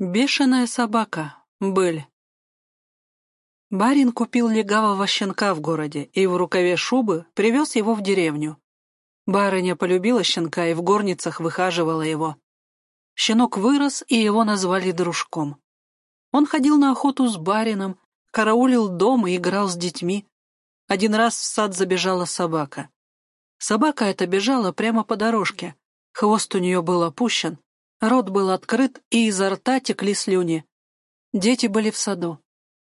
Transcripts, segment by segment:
Бешеная собака. Быль. Барин купил легавого щенка в городе и в рукаве шубы привез его в деревню. Барыня полюбила щенка и в горницах выхаживала его. Щенок вырос, и его назвали дружком. Он ходил на охоту с барином, караулил дом и играл с детьми. Один раз в сад забежала собака. Собака эта бежала прямо по дорожке. Хвост у нее был опущен, рот был открыт, и изо рта текли слюни. Дети были в саду.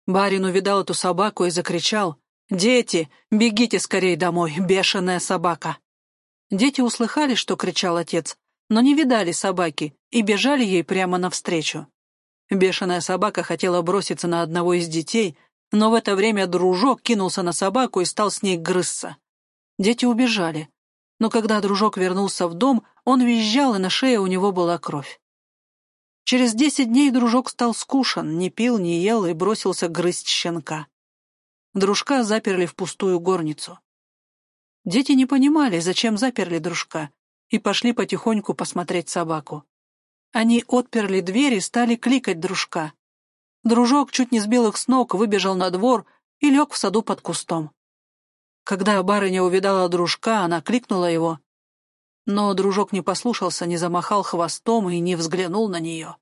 Барин увидал эту собаку и закричал «Дети, бегите скорей домой, бешеная собака!» Дети услыхали, что кричал отец, но не видали собаки и бежали ей прямо навстречу. Бешеная собака хотела броситься на одного из детей, но в это время дружок кинулся на собаку и стал с ней грызться. Дети убежали. Но когда дружок вернулся в дом, он визжал, и на шее у него была кровь. Через десять дней дружок стал скушен, не пил, не ел и бросился грызть щенка. Дружка заперли в пустую горницу. Дети не понимали, зачем заперли дружка, и пошли потихоньку посмотреть собаку. Они отперли дверь и стали кликать дружка. Дружок чуть не сбил их с ног, выбежал на двор и лег в саду под кустом. Когда барыня увидала дружка, она кликнула его. Но дружок не послушался, не замахал хвостом и не взглянул на нее.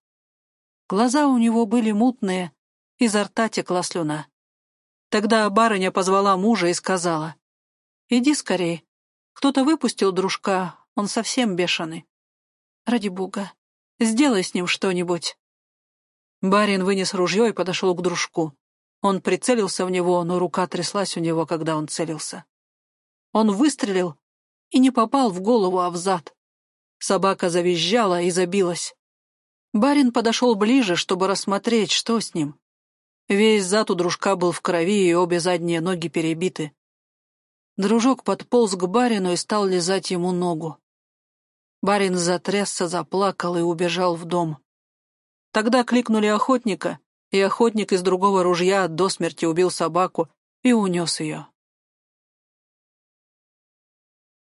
Глаза у него были мутные, изо рта текла слюна. Тогда барыня позвала мужа и сказала, «Иди скорей. Кто-то выпустил дружка, он совсем бешеный. Ради бога, сделай с ним что-нибудь». Барин вынес ружье и подошел к дружку. Он прицелился в него, но рука тряслась у него, когда он целился. Он выстрелил и не попал в голову, а в зад. Собака завизжала и забилась. Барин подошел ближе, чтобы рассмотреть, что с ним. Весь зад у дружка был в крови, и обе задние ноги перебиты. Дружок подполз к барину и стал лизать ему ногу. Барин затрясся, заплакал и убежал в дом. Тогда кликнули охотника, и охотник из другого ружья до смерти убил собаку и унес ее.